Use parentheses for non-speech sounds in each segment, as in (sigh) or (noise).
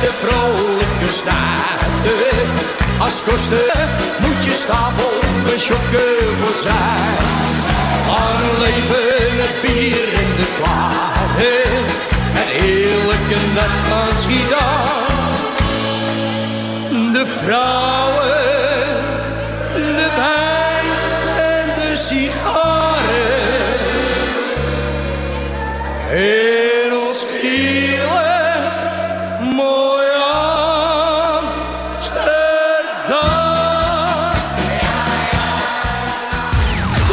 de vrolijke staten. Als kosten moet je stapel een schokken voor zijn. Maar leven het bier in de klaren. En eerlijke net van Schiedam. De vrouwen, de wijn en de sigaren. In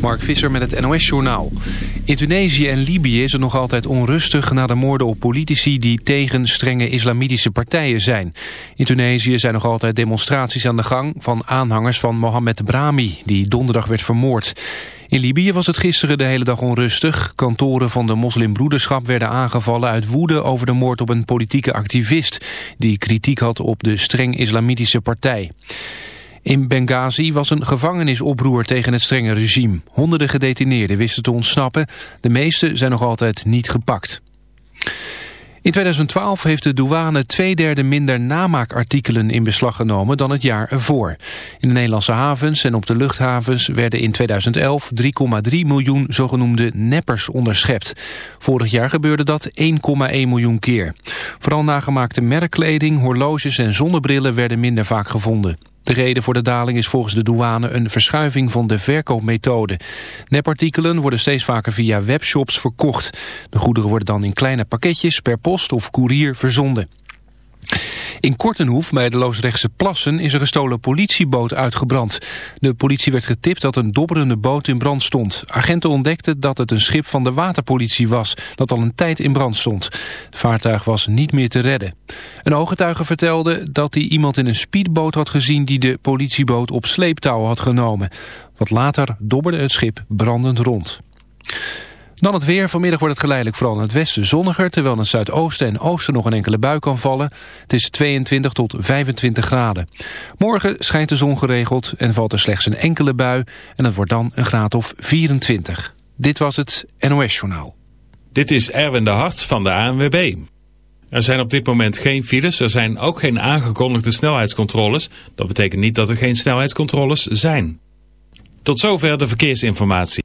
Mark Visser met het NOS-journaal. In Tunesië en Libië is het nog altijd onrustig na de moorden op politici die tegen strenge islamitische partijen zijn. In Tunesië zijn nog altijd demonstraties aan de gang van aanhangers van Mohamed Brahmi, die donderdag werd vermoord. In Libië was het gisteren de hele dag onrustig. Kantoren van de moslimbroederschap werden aangevallen uit woede over de moord op een politieke activist die kritiek had op de streng islamitische partij. In Benghazi was een gevangenisoproer tegen het strenge regime. Honderden gedetineerden wisten te ontsnappen. De meeste zijn nog altijd niet gepakt. In 2012 heeft de douane twee derde minder namaakartikelen in beslag genomen dan het jaar ervoor. In de Nederlandse havens en op de luchthavens werden in 2011 3,3 miljoen zogenoemde neppers onderschept. Vorig jaar gebeurde dat 1,1 miljoen keer. Vooral nagemaakte merkkleding, horloges en zonnebrillen werden minder vaak gevonden. De reden voor de daling is volgens de douane een verschuiving van de verkoopmethode. Nepartikelen worden steeds vaker via webshops verkocht. De goederen worden dan in kleine pakketjes per post of koerier verzonden. In Kortenhoef bij de Loosrechtse Plassen is een gestolen politieboot uitgebrand. De politie werd getipt dat een dobberende boot in brand stond. Agenten ontdekten dat het een schip van de waterpolitie was, dat al een tijd in brand stond. Het vaartuig was niet meer te redden. Een ooggetuige vertelde dat hij iemand in een speedboot had gezien die de politieboot op sleeptouw had genomen. Wat later dobberde het schip brandend rond. Dan het weer. Vanmiddag wordt het geleidelijk vooral in het westen zonniger... terwijl in het zuidoosten en oosten nog een enkele bui kan vallen. Het is 22 tot 25 graden. Morgen schijnt de zon geregeld en valt er slechts een enkele bui... en het wordt dan een graad of 24. Dit was het NOS Journaal. Dit is Erwin de Hart van de ANWB. Er zijn op dit moment geen files. Er zijn ook geen aangekondigde snelheidscontroles. Dat betekent niet dat er geen snelheidscontroles zijn. Tot zover de verkeersinformatie.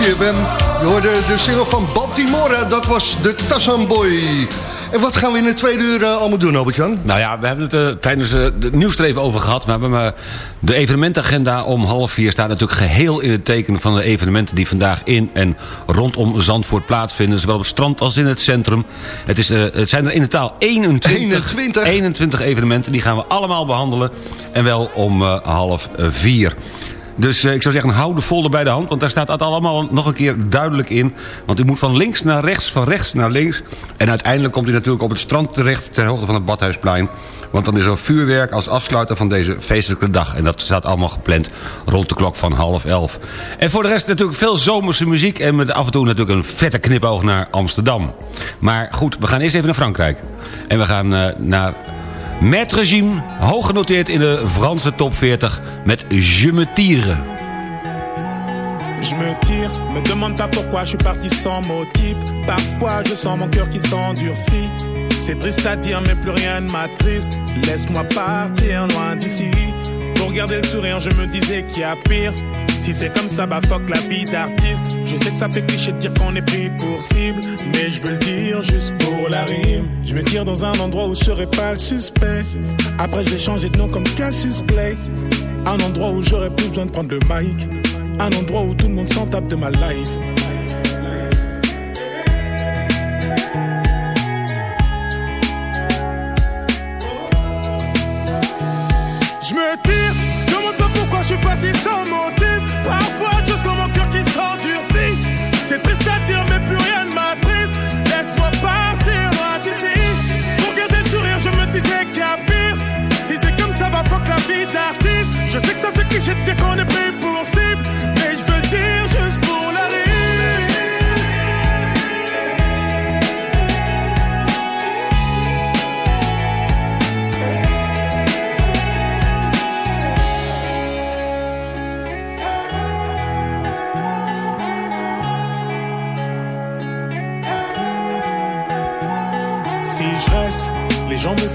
CFM. Je hoorde de single van Baltimore, dat was de Tassan Boy. En wat gaan we in het tweede uur eh, allemaal doen, Albert-Jan? Nou ja, we hebben het er tijdens uh, het nieuws er even over gehad. We hebben de evenementagenda om half vier staat natuurlijk geheel in het teken van de evenementen die vandaag in en rondom Zandvoort plaatsvinden. Zowel op het strand als in het centrum. Het, is, het zijn er in totaal 21, 21. 21 evenementen. Die gaan we allemaal behandelen. En wel om half vier. Dus uh, ik zou zeggen, hou de folder bij de hand. Want daar staat dat allemaal nog een keer duidelijk in. Want u moet van links naar rechts, van rechts naar links. En uiteindelijk komt u natuurlijk op het strand terecht... ter hoogte van het Badhuisplein. Want dan is er vuurwerk als afsluiter van deze feestelijke dag. En dat staat allemaal gepland rond de klok van half elf. En voor de rest natuurlijk veel zomerse muziek... en met af en toe natuurlijk een vette knipoog naar Amsterdam. Maar goed, we gaan eerst even naar Frankrijk. En we gaan uh, naar... Met regime, hoog genoteerd in de Franse top 40 met Je me tire. Je me tire, me demande pas pourquoi je suis parti sans motif. Parfois je sens mon cœur qui s'endurcit. C'est triste à dire, mais plus rien ne m'attriste. Laisse-moi partir loin d'ici. Pour garder le sourire, je me disais qu'il y a pire. Si c'est comme ça, bah fuck la vie d'artiste. Je sais que ça fait cliché de dire qu'on est pris pour cible. Mais je veux le dire juste pour la rime. Je me tire dans un endroit où je serai pas le suspect. Après, je vais changer de nom comme Cassius Clay. Un endroit où j'aurais plus besoin de prendre le mic. Un endroit où tout le monde s'en tape de ma life. Je me tire, demande pas pourquoi je suis parti sans motif. Parfois je sens mon cœur qui s'endurcit. C'est triste à dire, mais plus rien ne m'attriste. Laisse-moi partir d'ici. Pour garder le sourire, je me disais qu'il y a pire. Si c'est comme ça, va fuck la vie d'artiste. Je sais que ça fait cliché de dire qu'on est pris pour cible.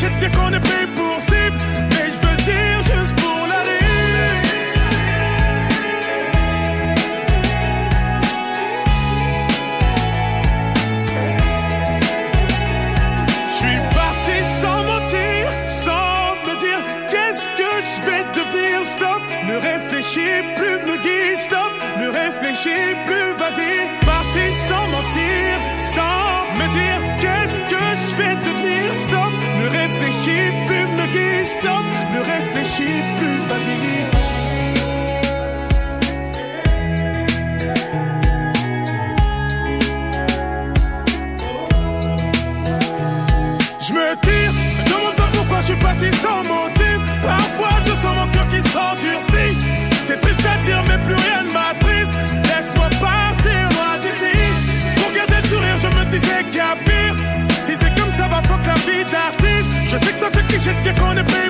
Cliché de dire qu'on est pris pour cible. Mais je veux dire juste pour la rire. Je suis parti sans mentir, sans me dire qu'est-ce que je vais devenir. Stop, ne réfléchis plus, me guide. Stop, ne réfléchis plus, me guide. Stop, ne réfléchis plus, vas-y. Get your dick on the baby.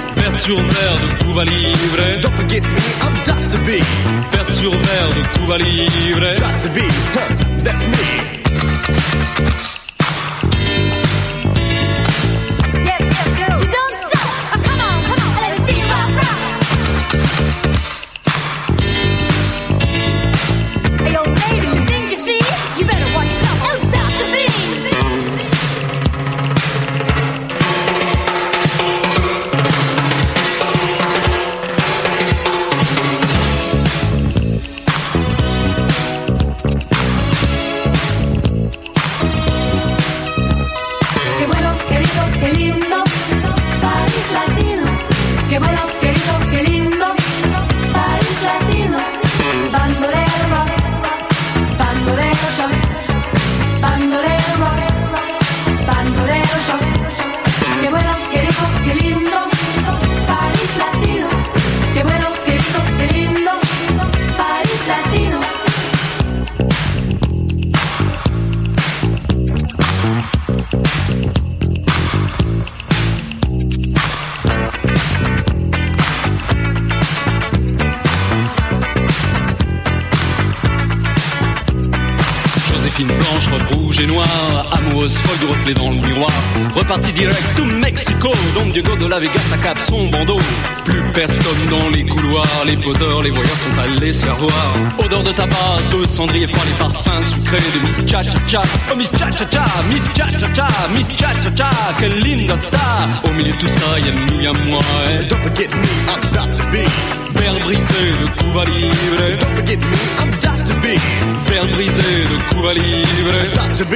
Verre sur verre de Cuba Libre. Don't forget me, I'm Dr. B. Verre sur verre de Cuba Libre. Dr. B, huh, that's me. Reflet dans le miroir. Reparti direct to Mexico, Don Diego de la Vegas accap son bandeau. Plus personne dans les couloirs, les poseurs, les voyeurs sont allés se faire voir. Odeur de tabac, de cendrier froid, les parfums sucrés de Miss Cha Cha Cha. Oh Miss Cha Cha Cha, Miss Cha Cha Cha, Miss Cha Cha Cha, quelle linda star. Au milieu de tout ça, y'a nous, y'a moi. Et don't forget me, I'm Dr. B. Verre brisé de Cuba Libre. Don't forget me, I'm Dr. B. Verre brisé de Cuba Libre. Dr. B,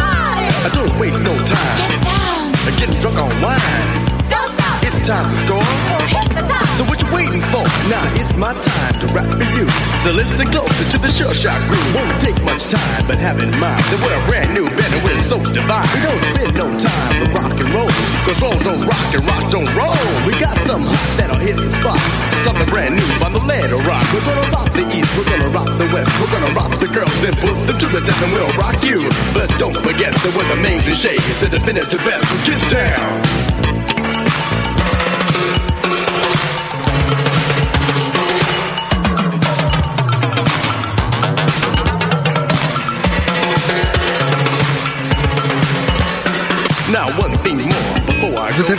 I don't waste no time. Get down. Getting drunk on wine. Don't stop. It's time to score. Now it's my time to rap for you. So listen closer to the sure shot groove. Won't take much time, but have in mind that we're a brand new band and we're so divine. We don't spend no time for rock and roll. Cause roll don't rock and rock don't roll. We got some that'll hit the spot. Something brand new on the lead of rock. We're gonna rock the east, we're gonna rock the west. We're gonna rock the girls and put them to the test and we'll rock you. But don't forget that we're the main cliche, the definitive best. Get down.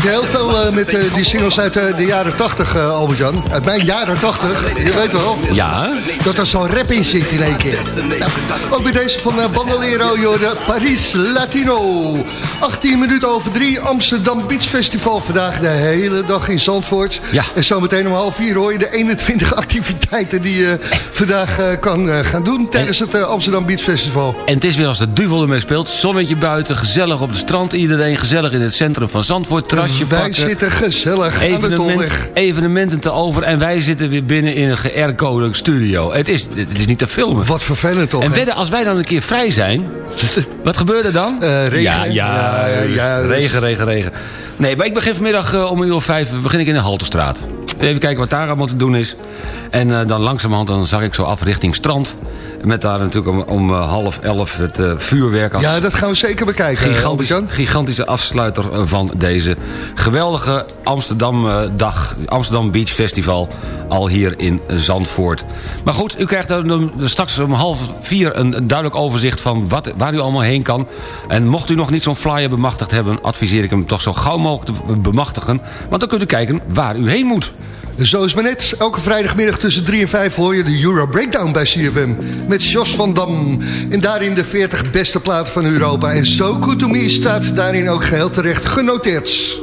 Je heel veel eh, met eh, die singles uit eh, de jaren 80, eh, Albert-Jan. Uit mijn jaren 80, je weet wel. Ja. Dat er zo'n rap in zit in één keer. Ja. Ook bij deze van Bandolero, joh, de Paris Latino. 18 minuten over drie, Amsterdam Beach Festival. Vandaag de hele dag in Zandvoort. Ja. En zometeen om half vier hoor je de 21 (laughs) activiteiten die je vandaag eh, kan eh, gaan doen tijdens het eh, Amsterdam Beach Festival. En het is weer als de duivel ermee speelt. Zonnetje buiten, gezellig op het strand. Iedereen gezellig in het centrum van Zandvoort. Terrasje Wij pakken. zitten gezellig aan de tolweg. evenementen te over. En wij zitten weer binnen in een geaircode studio. Het is, het is niet te filmen. Wat vervelend toch? En wedden, als wij dan een keer vrij zijn... (laughs) wat gebeurt er dan? Eh, regen. Ja, ja, Ja, ja, dus- regen, regen, regen. Nee, maar ik begin vanmiddag eh, om een uur of vijf begin ik in de Halterstraat. Even kijken wat daar allemaal te doen is. En eh, dan langzamerhand dan zag ik zo af richting strand. Met daar natuurlijk om, om eh, half elf het eh, vuurwerk. Als Ja, dat gaan we zeker bekijken, gigantisch, Albert-Jan. gigantische afsluiter eh, van deze geweldige Amsterdam eh, dag, Amsterdam Beach Festival al hier in Zandvoort. Maar goed, u krijgt straks om half vier een, een duidelijk overzicht van wat, waar u allemaal heen kan. En mocht u nog niet zo'n flyer bemachtigd hebben, adviseer ik hem toch zo gauw mogelijk te bemachtigen. Want dan kunt u kijken waar u heen moet. Zo is maar net. Elke vrijdagmiddag tussen 3 en 5 hoor je de Euro Breakdown bij CFM. Met Jos van Dam. En daarin de 40 beste platen van Europa. En zo Good To Me staat daarin ook geheel terecht genoteerd.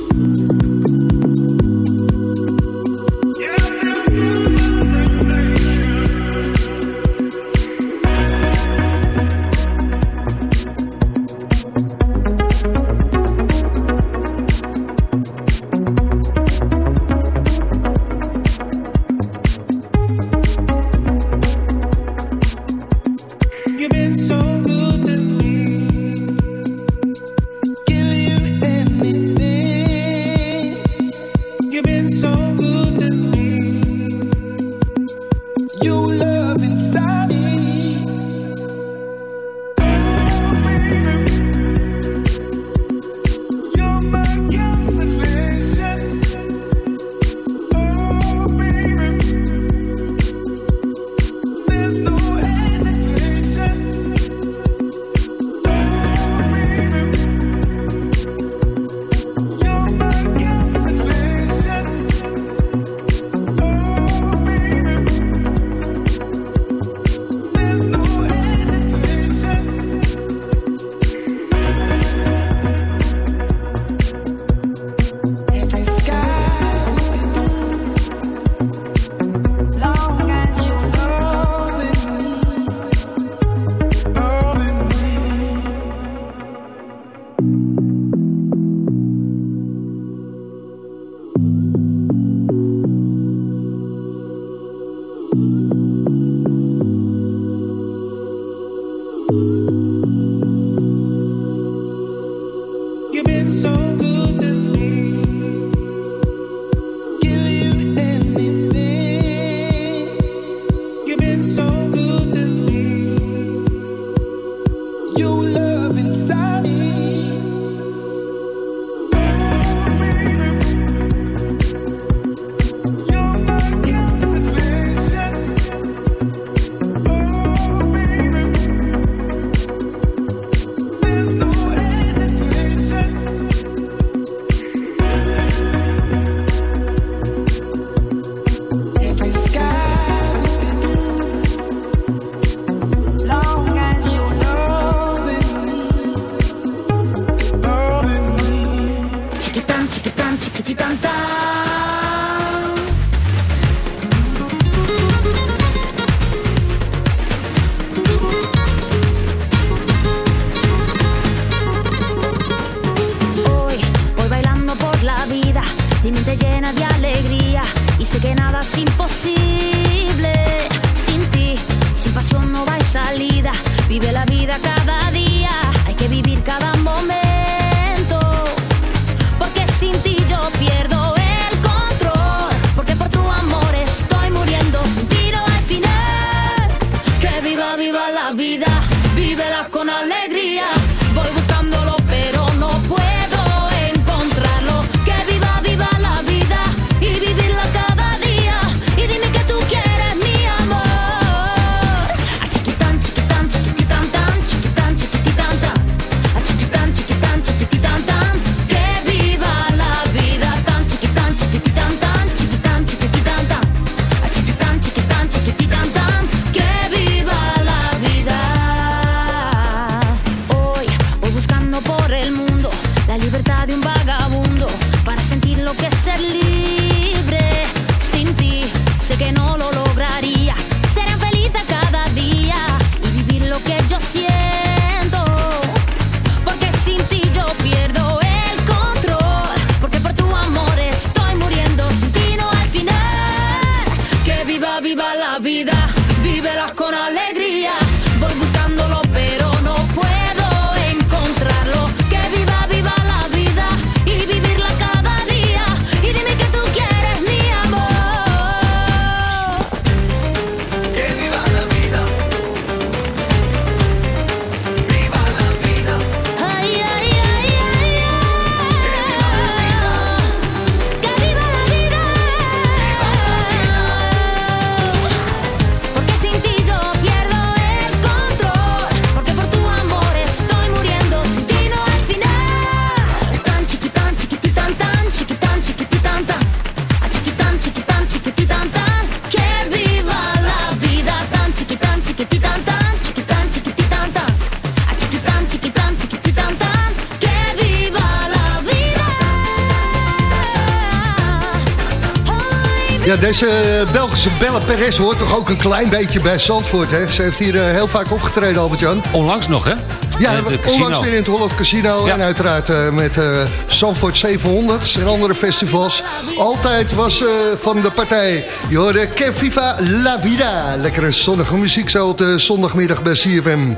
Deze eh, Belgische Belle Perez hoort toch ook een klein beetje bij Zandvoort, hè? Ze heeft hier eh, heel vaak opgetreden, Albert-Jan. Onlangs nog, hè? Ja, de onlangs weer in het Holland Casino. En uiteraard eh, met eh Zandvoort 700 en andere festivals. Altijd was eh, van de partij. Je hoorde Que Viva La Vida. Lekkere zonnige muziek zo op de zondagmiddag bij CFM.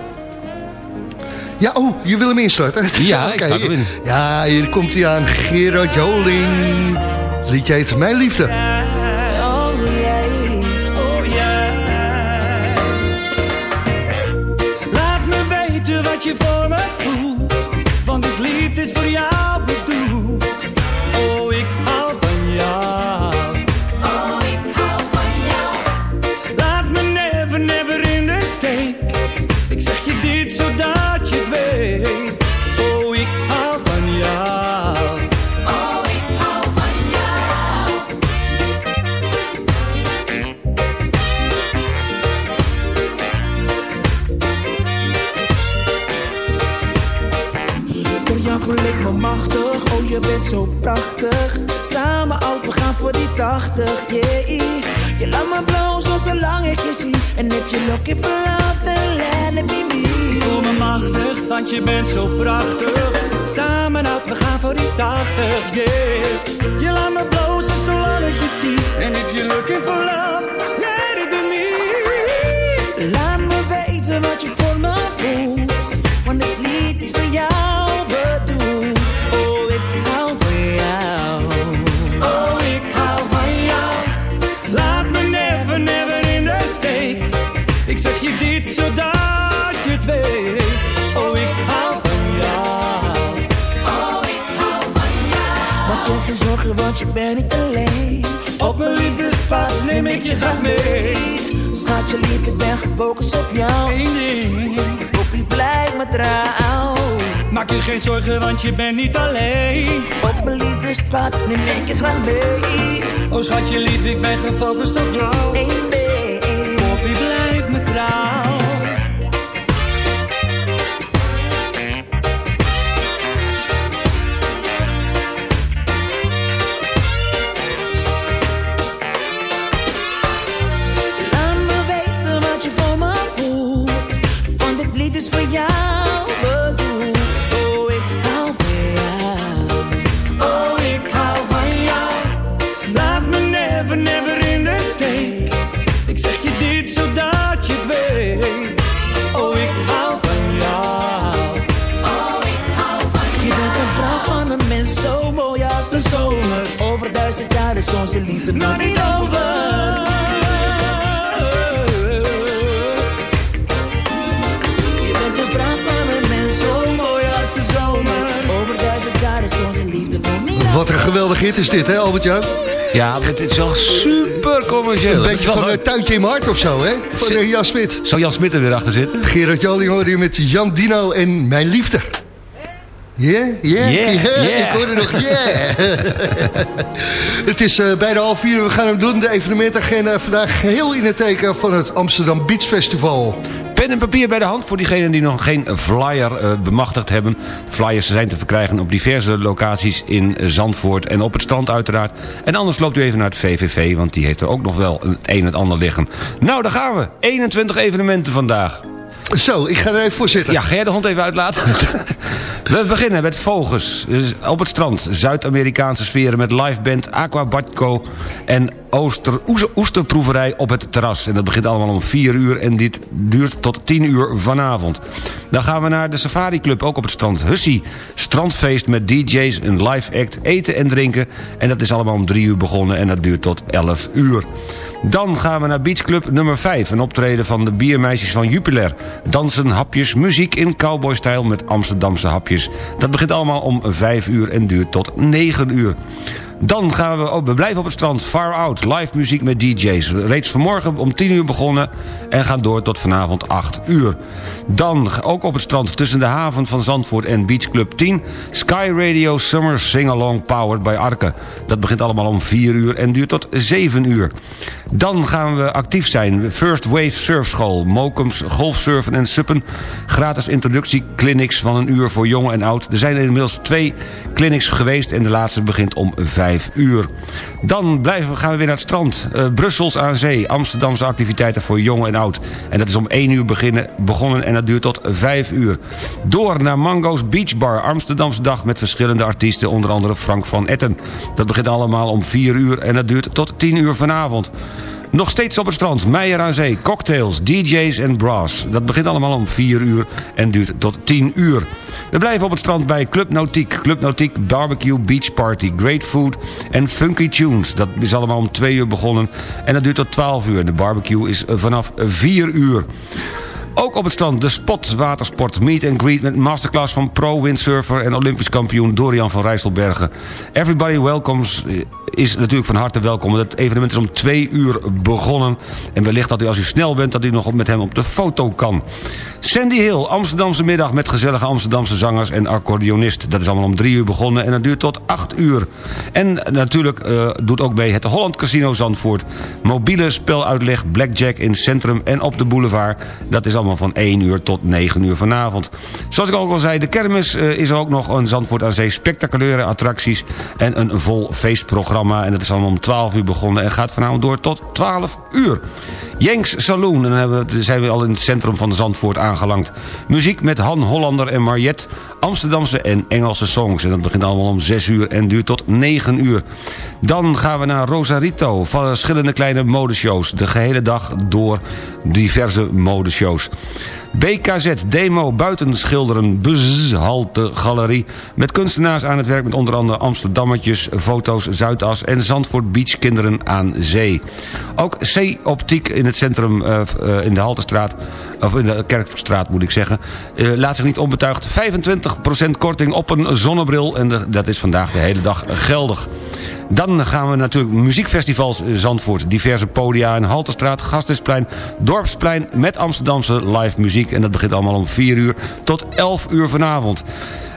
Ja, oh, je wil hem instarten? Ja, ik (laughs) hem in. Ja, hier komt hij aan. Gerard Joling. Het liedje heet Mijn Liefde. Weten wat Wat een geweldig hit is dit, hè Albert-Jan? Ja, maar dit is wel super commercieel. Een beetje van een tuintje in mijn hart of zo, hè? Van Zit- uh, Jan Smit. Zou Jan Smit er weer achter zitten? Gerard Joling hoorde je met Jan Dino en Mijn Liefde. Yeah, yeah, Yeah, yeah. yeah. Ik hoorde nog yeah. (laughs) het is eh, bijna half vier, we gaan hem doen. De evenementagenda vandaag geheel in het teken van het Amsterdam Beach Festival. Pen en papier bij de hand voor diegenen die nog geen flyer eh, bemachtigd hebben. Flyers zijn te verkrijgen op diverse locaties in Zandvoort en op het strand uiteraard. En anders loopt u even naar het VVV, want die heeft er ook nog wel het een en het ander liggen. Nou, daar gaan we. 21 evenementen vandaag. Zo, ik ga er even voor zitten. Ja, ga jij de hond even uitlaten? (laughs) We beginnen met Vogels. Dus op het strand. Zuid-Amerikaanse sferen met liveband Aquabatco... en Ooster, oes- oesterproeverij op het terras. En dat begint allemaal om 4 uur en dit duurt tot 10 uur vanavond. Dan gaan we naar de Safari Club, ook op het strand. Hussie, strandfeest met DJ's, een live act, eten en drinken. En dat is allemaal om 3 uur begonnen en dat duurt tot 11 uur. Dan gaan we naar Beach Club nummer 5. Een optreden van de biermeisjes van Jupiler. Dansen, hapjes, muziek in cowboystijl met Amsterdamse hapjes. Dat begint allemaal om 5 uur en duurt tot 9 uur. Dan gaan we, oh, we blijven op het strand, Far Out, live muziek met DJ's. Reeds vanmorgen om 10 uur begonnen en gaan door tot vanavond 8 uur. Dan, ook op het strand tussen de haven van Zandvoort en Beach Club 10... Sky Radio Summer Sing-Along Powered by Arke. Dat begint allemaal om 4 uur en duurt tot 7 uur. Dan gaan we actief zijn. First Wave Surfschool, Mokums, golfsurfen en suppen. Gratis introductieclinics van een uur voor jong en oud. Er zijn inmiddels twee clinics geweest en de laatste begint om 5 5 uur. Dan blijven, gaan we weer naar het strand. Eh, Brussels aan zee, Amsterdamse activiteiten voor jong en oud. En dat is om 1 uur beginnen, begonnen en dat duurt tot 5 uur. Door naar Mango's Beach Bar, Amsterdamse dag met verschillende artiesten, onder andere Frank van Etten. Dat begint allemaal om 4 uur en dat duurt tot 10 uur vanavond. Nog steeds op het strand, Meijer aan Zee, cocktails, DJ's en brass. Dat begint allemaal om 4 uur en duurt tot 10 uur. We blijven op het strand bij Club Nautiek. Club Nautiek Barbecue Beach Party, Great Food en Funky Tunes. Dat is allemaal om 2 uur begonnen en dat duurt tot 12 uur. De barbecue is vanaf 4 uur. Ook op het strand de Spot Watersport Meet and Greet... met masterclass van pro-windsurfer en olympisch kampioen Dorian van Rijsselbergen. Everybody welcomes eh, is natuurlijk van harte welkom. Het evenement is om twee uur begonnen. En wellicht dat u als u snel bent... dat u nog met hem op de foto kan. Sandy Hill, Amsterdamse middag met gezellige Amsterdamse zangers en accordeonist. Dat is allemaal om drie uur begonnen en dat duurt tot acht uur. En natuurlijk eh, doet ook mee het Holland Casino Zandvoort. Mobiele speluitleg Blackjack in het centrum en op de boulevard. Dat is allemaal van 1 uur tot 9 uur vanavond. Zoals ik ook al zei, de kermis eh, is er ook nog een Zandvoort aan Zee. Spectaculaire attracties en een vol feestprogramma. En dat is allemaal om 12 uur begonnen en gaat vanavond door tot 12 uur. Jenks Saloon, en dan zijn we al in het centrum van Zandvoort aangelangt. Muziek met Han Hollander en Mariette, Amsterdamse en Engelse songs. En dat begint allemaal om 6 uur en duurt tot 9 uur. Dan gaan we naar Rosarito, van verschillende kleine modeshows. De gehele dag door diverse modeshows. BKZ Demo Buitenschilderen Buzz Halte Galerie... met kunstenaars aan het werk met onder andere Amsterdammetjes... Foto's Zuidas en Zandvoort Beach Kinderen aan Zee. Ook C-optiek in het centrum eh, eh, in de Haltestraat... of in de Kerkstraat moet ik zeggen... eh, laat zich niet onbetuigd 25% korting op een zonnebril... en dat is vandaag de hele dag geldig. Dan gaan we natuurlijk muziekfestivals in Zandvoort. Diverse podia in Halterstraat, Gasthuisplein, Dorpsplein... met Amsterdamse live muziek. En dat begint allemaal om 4 uur tot 11 uur vanavond.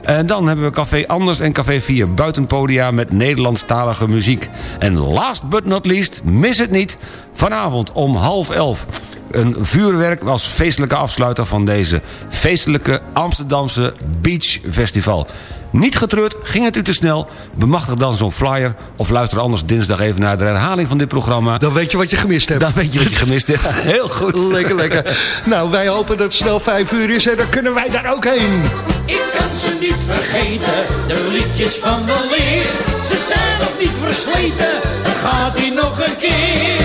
En dan hebben we Café Anders en Café 4 buitenpodia met Nederlandstalige muziek. En last but not least, mis het niet, vanavond om half elf... een vuurwerk als feestelijke afsluiter van deze feestelijke Amsterdamse Beach Festival. Niet getreurd, ging het u te snel? Bemachtig dan zo'n flyer of luister anders dinsdag even naar de herhaling van dit programma. Dan weet je wat je gemist hebt. Dan weet je wat je gemist hebt. (laughs) Heel goed. Lekker, lekker. Nou, wij hopen dat het snel vijf uur is en dan kunnen wij daar ook heen. Ik kan ze niet vergeten, de liedjes van de leer. Ze zijn nog niet versleten, dan gaat hij nog een keer.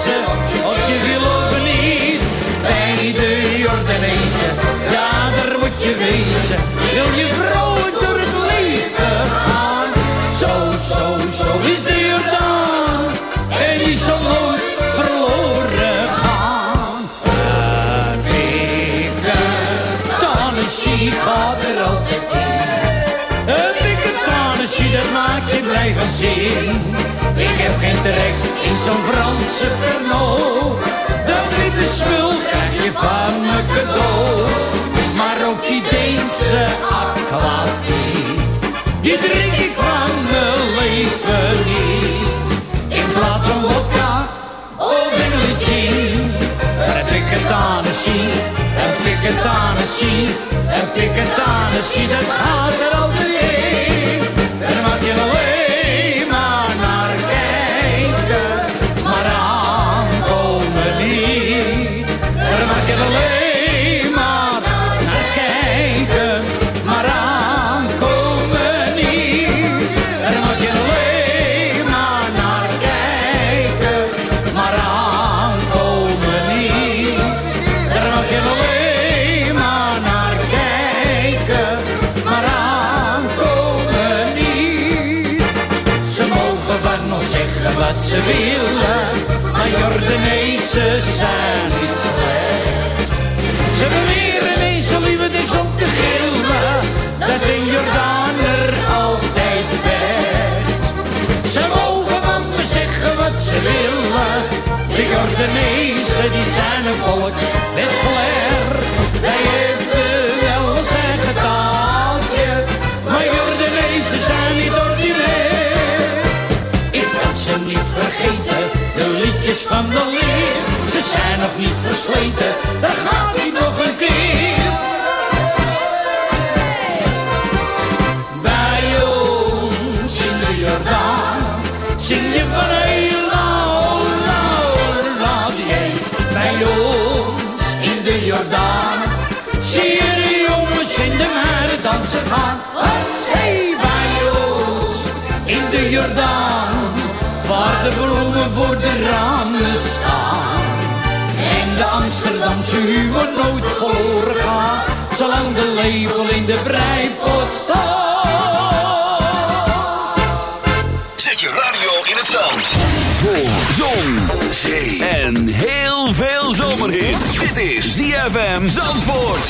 Dansen, of je of niet. Bij de Jordanezen, ja daar moet je wezen. Wil je vrolijk door het leven gaan. Zo, zo, zo is de Jordaan. En die zal nooit verloren gaan. Een dikke Tennessee gaat er altijd in. Een dikke Tennessee, dat maakt je blij van zin. Heb geen trek in zo'n Franse Pernod. Dat witte spul krijg je van me cadeau. Maar ook die Deense aquavit, die drink ik van mijn leven niet. In plaats van vodka of English gin, heb ik het Tennessee, heb ik het Tennessee, heb ik het Tennessee. vakantie, dat gaat er altijd in. Daar mag je alleen willen, maar Jordanezen zijn niet slecht. Ze beweren eens lief het is om te gillen, dat een Jordaan er altijd vecht. Ze mogen van me zeggen wat ze willen, de Jordanezen die zijn een volk met flair. Ze zijn nog niet versleten, daar gaat hij nog een keer. Bij ons in de Jordaan zing je van Ela, Ola, Ola, Bij ons in de Jordaan zie je de jongens in de meiden dansen gaan. Wat bij ons in de Jordaan, waar de bloemen voor de ramen staan. En de Amsterdamse humor nooit zolang de lepel in de breipot staat. Zet je radio in het zand. Voor zon, zee en heel veel zomerhit. Dit is ZFM Zandvoort.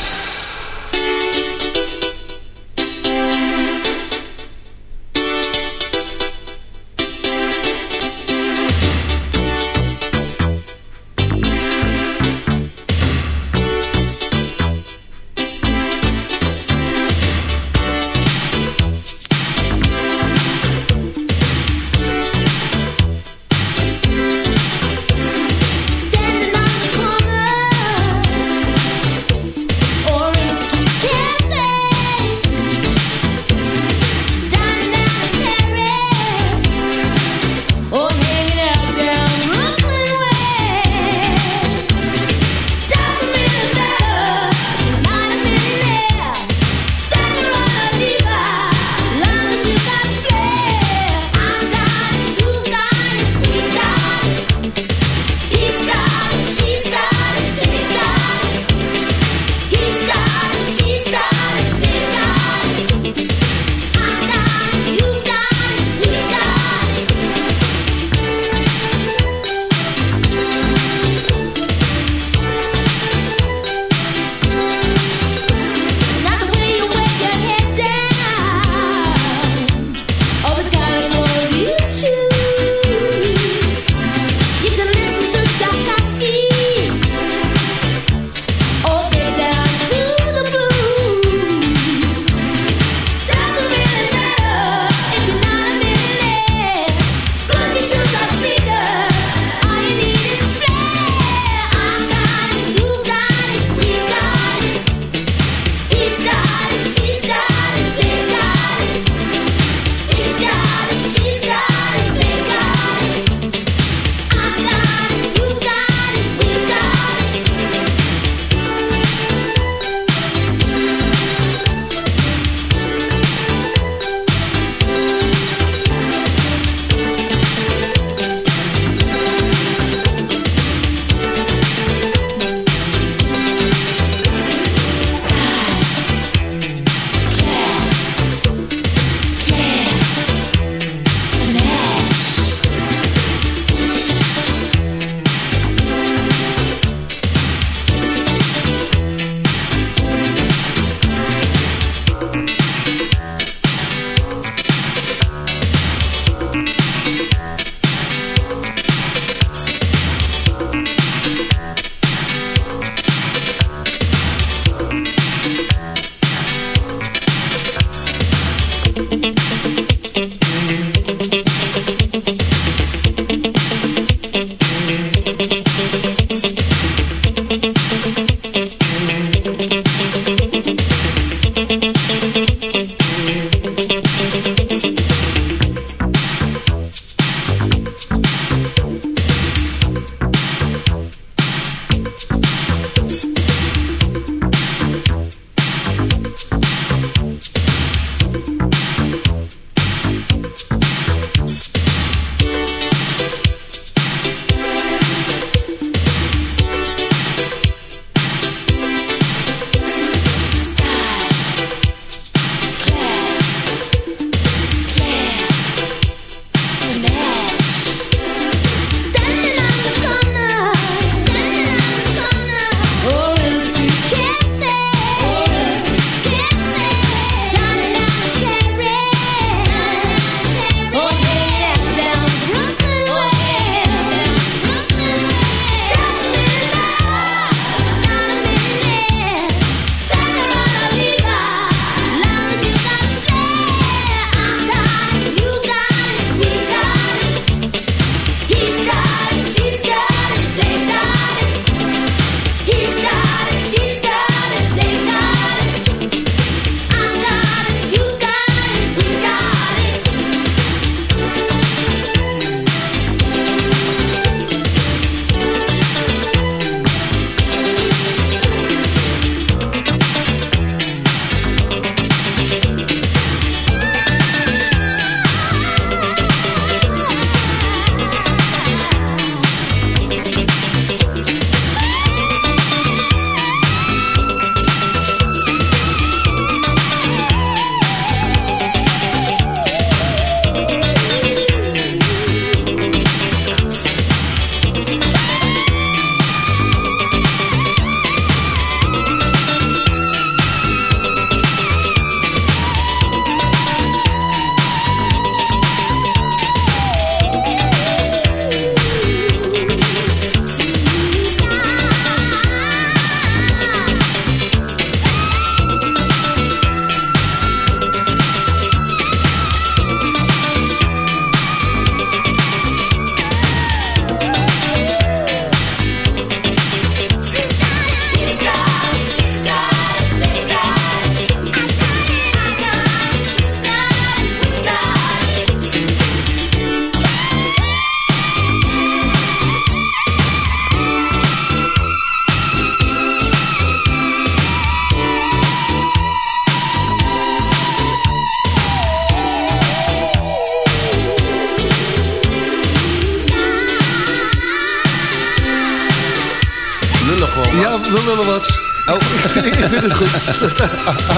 Goed. (laughs)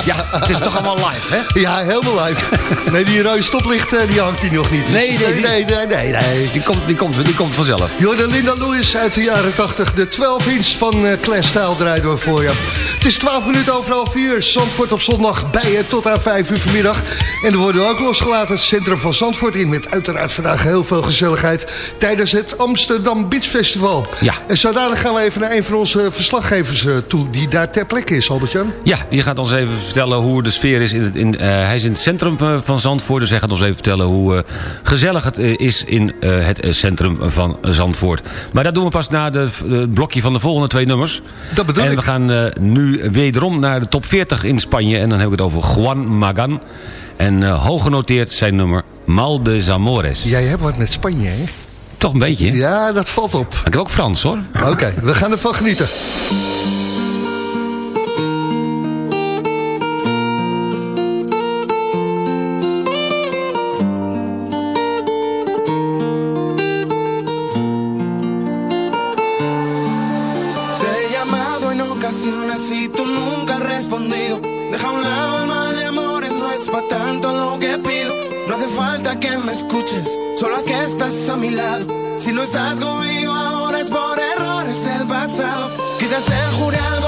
Ja, het is toch allemaal live, hè? Ja, helemaal live. Nee, die rode stoplicht eh, die hangt hier nog niet. Nee, nee, nee, nee, nee, nee. Die komt, die komt, die komt vanzelf. Jordan Linda Lewis uit de jaren 80. De 12 inch van uh, Clash Style draaien we voor je. Het is 12 minuten over half uur. Zandvoort op zondag bij je tot aan 5 uur vanmiddag. En er worden we ook losgelaten het centrum van Zandvoort in. Met uiteraard vandaag heel veel gezelligheid. Tijdens het Amsterdam Beach Festival. Ja. En zodanig gaan we even naar een van onze verslaggevers eh, toe. Die daar ter plekke is, Albert-Jan. Ja, die gaat ons even vertellen hoe de sfeer is. In het, in, eh, hij is in het centrum eh, van Zandvoort. Dus hij gaat ons even vertellen hoe gezellig het is in het centrum van Zandvoort. Maar dat doen we pas na het blokje van de volgende twee nummers. Dat bedoel en ik. we gaan eh, nu wederom naar de top 40 in Spanje. En dan heb ik het over Juan Magan. En eh, hoog genoteerd zijn nummer Mal de Zamores. Jij hebt wat met Spanje, hè? Toch een beetje. Ja, dat valt op. Ik heb ook Frans, hoor. Oké, we gaan ervan genieten. Falta que me escuches, solo que estás a mi lado. Si no estás conmigo ahora es por errores del pasado. Quizás te juré algo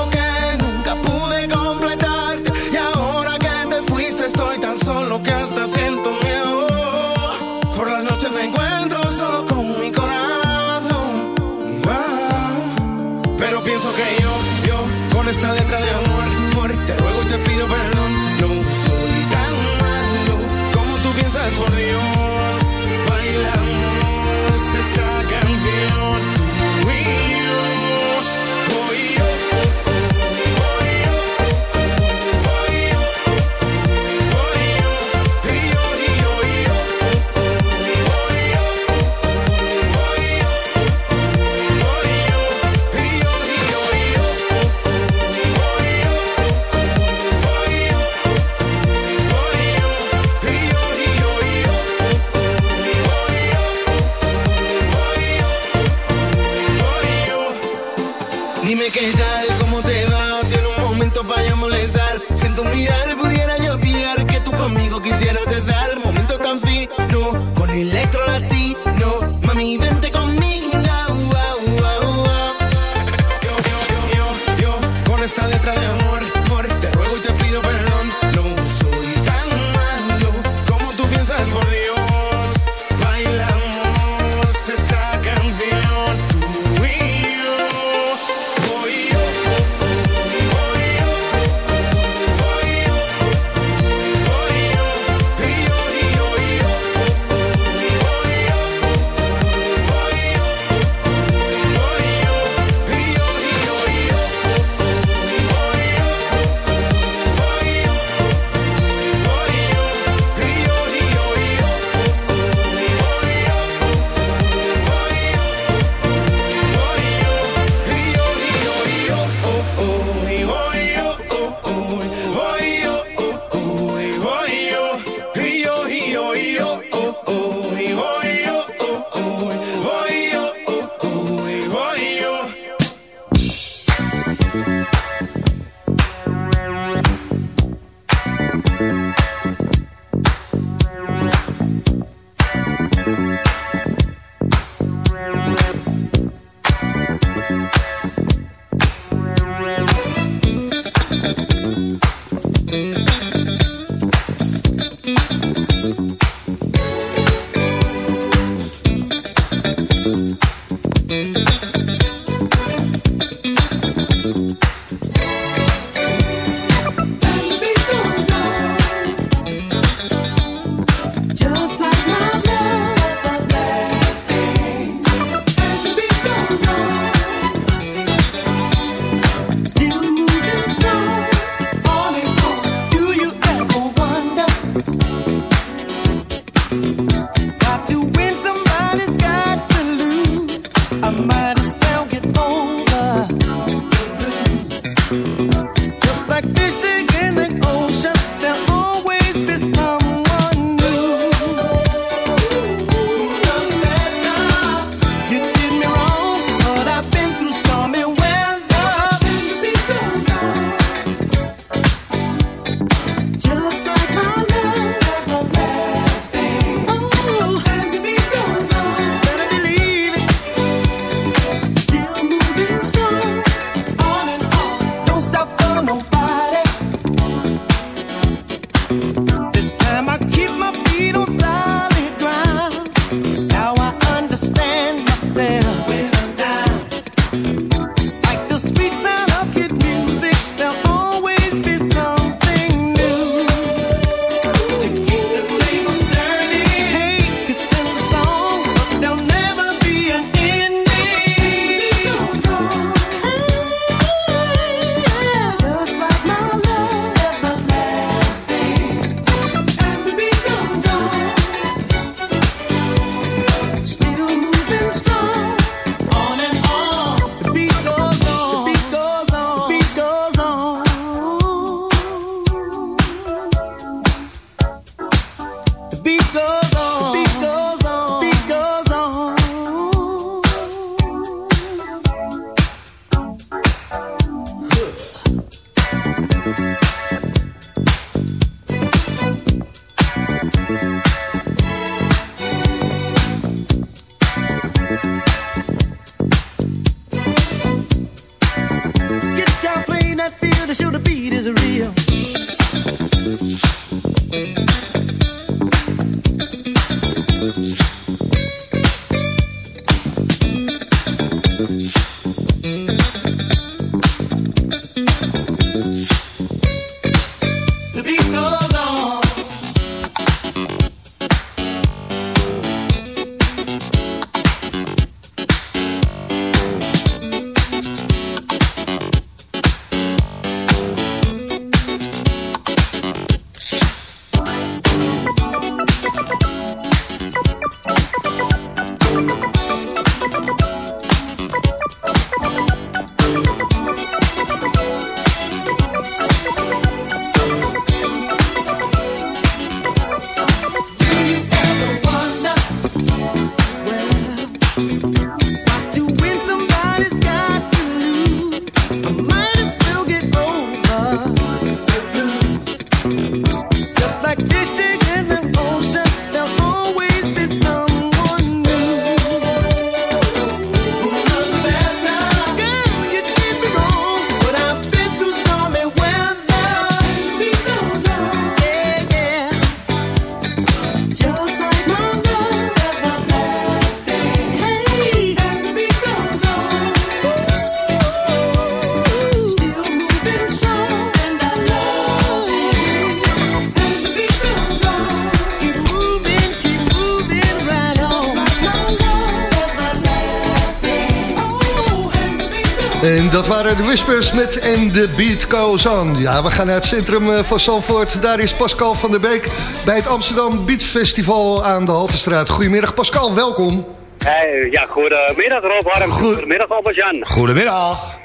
Beat Goes On. Ja, we gaan naar het centrum eh, van Zandvoort. Daar is Pascal van der Beek bij het Amsterdam Beat Festival aan de Haltestraat. Goedemiddag Pascal, welkom. Hey, ja, goedemiddag Rob Harm. Goedemiddag Albert-Jan. Goedemiddag.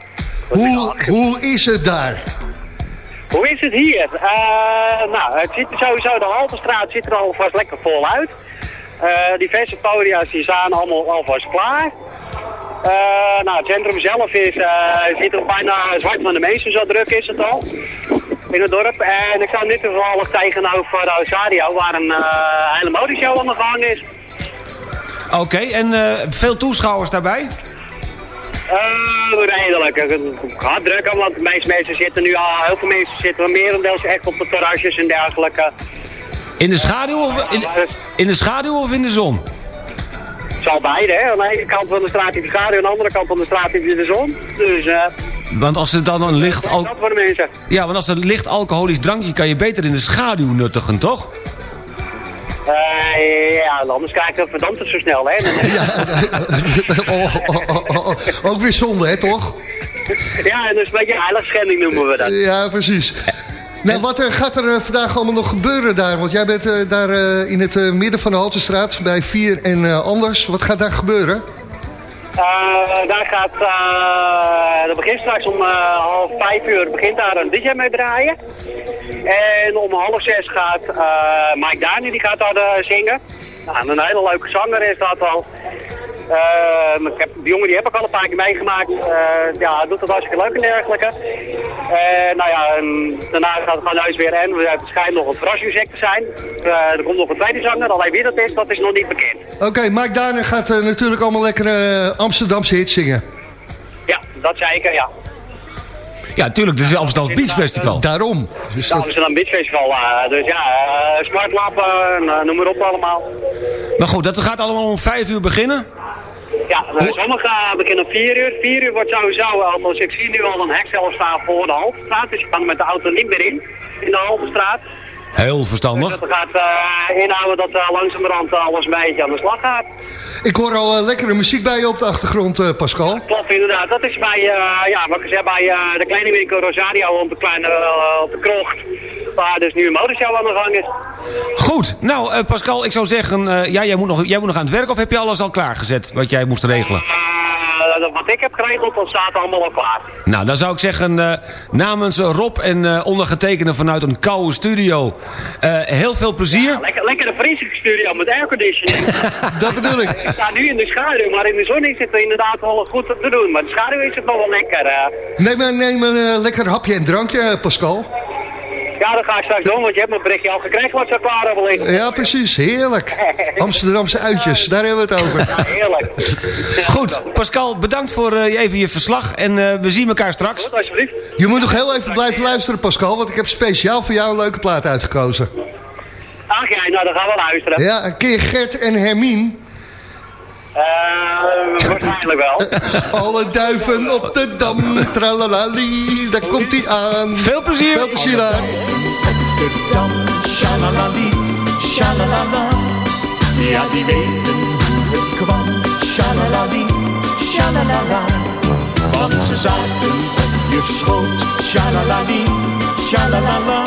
Hoe, hoe is het daar? Hoe is het hier? Eh, nou, het ziet er sowieso, de Haltestraat ziet er alvast lekker vol uit. Eh, diverse podia's die staan allemaal alvast klaar. Eh, nou, het centrum zelf is, ziet er bijna zwart van de meesten, zo druk is het al. In het dorp. En ik sta nu toevallig tegenover Rosario, waar een eh, hele modeshow aan de gang is. Oké, en veel toeschouwers daarbij? Redelijk. Het gaat druk, want de meeste mensen zitten nu al, heel veel mensen zitten merendeels echt op de terrasjes en dergelijke. In de schaduw of in, in de schaduw of in de zon? Zal beide, hè. Aan de ene kant van de straat in de schaduw, aan de andere kant van de straat in de zon. Dus, eh, Want als er dan een licht... Al... dat voor de mensen. Ja, want als er een licht alcoholisch drankje kan je beter in de schaduw nuttigen, toch? Eh, ja, anders krijg je verdampt het zo snel, hè. (laughs) Oh, oh, oh, oh, oh. Ook weer zonde, hè, toch? ja, en dus een beetje heiligschending noemen we dat. Ja, precies. Nou, wat eh, gaat er eh, vandaag allemaal nog gebeuren daar? Want jij bent eh, daar in het midden van de Haltestraat bij Vier en Anders. Wat gaat daar gebeuren? Daar gaat, eh dat begint straks om half vijf uur, begint daar een DJ mee draaien. En om half zes gaat Mike Dani, die gaat daar zingen. Nou, een hele leuke zanger is dat al. Ik heb, die jongen die heb ik al een paar keer meegemaakt. Eh, ja, doet het hartstikke leuk en dergelijke. Eh, nou ja, en daarna gaat het gewoon huis weer en het schijnt nog een verrassingsmuziek te zijn. Eh, er komt nog een tweede zanger, alleen wie dat is, dat is nog niet bekend. Oké, Mike Dane gaat eh, natuurlijk allemaal lekkere eh, Amsterdamse hits zingen. Ja, dat zeker, ja. Ja, tuurlijk, dit is het Amsterdam Beach Festival. Daarom. Dus zijn een Beach Festival, eh, dus ja, uh, smartlab, eh, noem maar op allemaal. Maar goed, dat gaat allemaal om vijf uur beginnen. Ja, sommigen beginnen om 4 uur. 4 uur wordt sowieso, althans ik zie nu al een hek staan voor de Haltestraat. Dus je kan er met de auto niet meer in, in de Haltestraat. Heel verstandig. Dus dat gaat eh, inhouden dat uh, langzamerhand alles een beetje aan de slag gaat. Ik hoor al eh, lekkere muziek bij je op de achtergrond, eh, Pascal. Klopt inderdaad, dat is bij, eh, ja, wat ik zeg, bij eh, de kleine winkel Rosario op de kleine, eh, op de krocht. Waar dus nu een modeshow aan de gang is. Goed, nou eh, Pascal, ik zou zeggen, eh, ja, jij, moet nog, jij moet nog aan het werk of heb je alles al klaargezet wat jij moest regelen? Dat wat ik heb geregeld, dat staat allemaal al klaar. Nou, dan zou ik zeggen, eh, namens Rob en eh, ondergetekende vanuit een koude studio, eh, heel veel plezier. Lekker, lekker een vriesige studio met airconditioning. (laughs) dat bedoel ik. Ik sta nu in de schaduw, maar in de zon is het inderdaad wel goed te doen. Maar de schaduw is het nog wel lekker. Neem, een- neem een eh, lekker hapje en drankje, Pascal. Ja, dat ga ik straks doen, want je hebt mijn berichtje al gekregen wat ze klaar hebben liggen. Ja, precies. Heerlijk. (laughs) Amsterdamse uitjes, daar hebben we het over. Ja, heerlijk. Goed, Pascal, bedankt voor eh, even je verslag en eh, we zien elkaar straks. Goed, alsjeblieft. Je moet nog heel even blijven luisteren, Pascal, want ik heb speciaal voor jou een leuke plaat uitgekozen. Ach ja, nou dan gaan we luisteren. Ja, een keer Gert en Hermien. Eh, waarschijnlijk wel. (laughs) Alle duiven op de dam, tralalali, daar komt hij aan. Veel plezier. Veel plezier daar. de dam, shalalali, shalalala. Ja, die weten hoe het kwam, shalalali, shalalala. Want ze zaten op je schoot, shalalali, shalalala.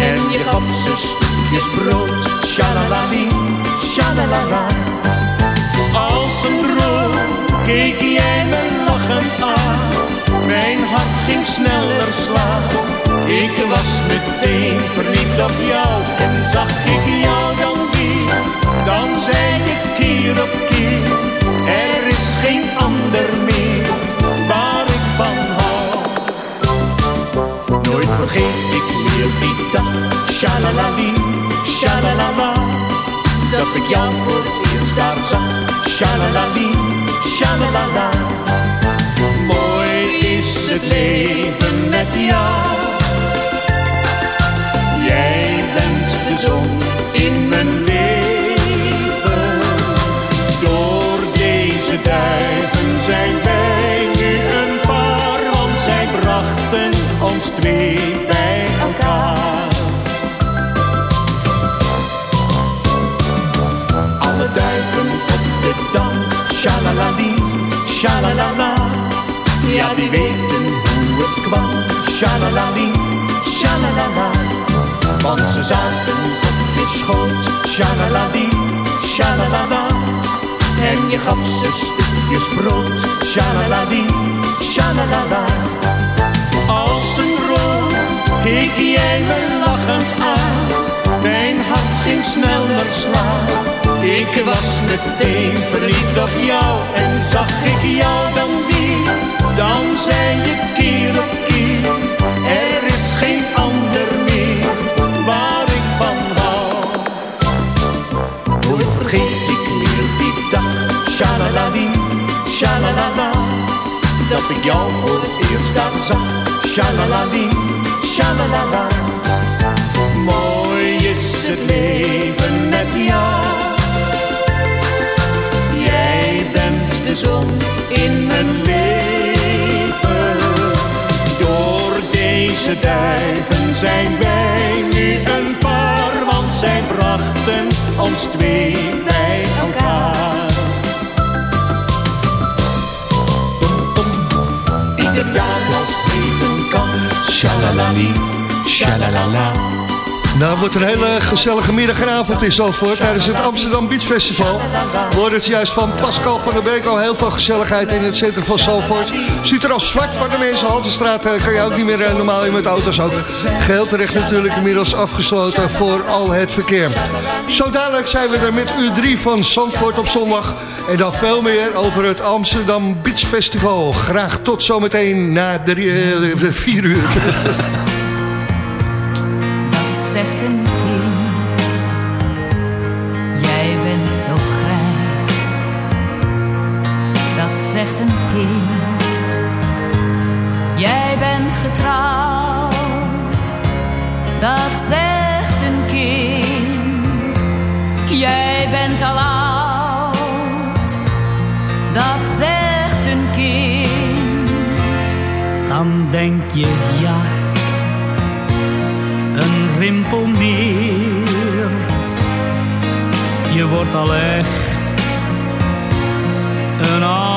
En je gaf ze stukjes brood, shalalali, shalalala. Een keek jij me lachend aan. Mijn hart ging sneller slaan. Ik was meteen verliefd op jou. En zag ik jou dan weer. Dan zei ik keer op keer. Er is geen ander meer waar ik van hou. Nooit vergeet ik meer die dag. Shalalali, shalalala. Dat ik jou voor het eerst daar zag. Shalalali, shalalala. Mooi is het leven met jou. Shalalala. ja die weten hoe het kwam. Shalalali, shalalala. Want ze zaten op je schoot. Shalalali, shalalala. En je gaf ze stukjes brood. Shalalali, shalalala. Als een roos keek jij me lachend aan. Mijn hart ging sneller slaan. Ik was meteen verliefd op jou en zag ik jou dan weer. Dan zei je keer op keer, er is geen ander meer waar ik van hou. Nooit vergeet ik meer die dag, shalalali, shalalala. Dat ik jou voor het eerst daar zag, shalalali, shalalala. Mooi is het leven met jou. De zon in mijn leven. Door deze duiven zijn wij nu een paar, want zij brachten ons twee bij elkaar. Ieder jaar als het leven kan, shalalali, shalalala. Nou, wordt een hele gezellige middag en avond in Zandvoort tijdens het Amsterdam Beach Festival. We het juist van Pascal van der Beek al heel veel gezelligheid in het centrum van Zandvoort. Ziet er al zwart van de mensen. Haltestraat eh, kan je ook niet meer eh, normaal in met auto's ook. Geheel terecht natuurlijk inmiddels afgesloten voor al het verkeer. Zo dadelijk zijn we er met uur 3 van Zandvoort op zondag. En dan veel meer over het Amsterdam Beach Festival. Graag tot zometeen na de, eh, de 4 uur. (laughs) Zegt een kind, jij bent zo grijs. Dat zegt een kind, jij bent getrouwd. Dat zegt een kind, jij bent al oud. Dat zegt een kind, Dan denk je Wordt al een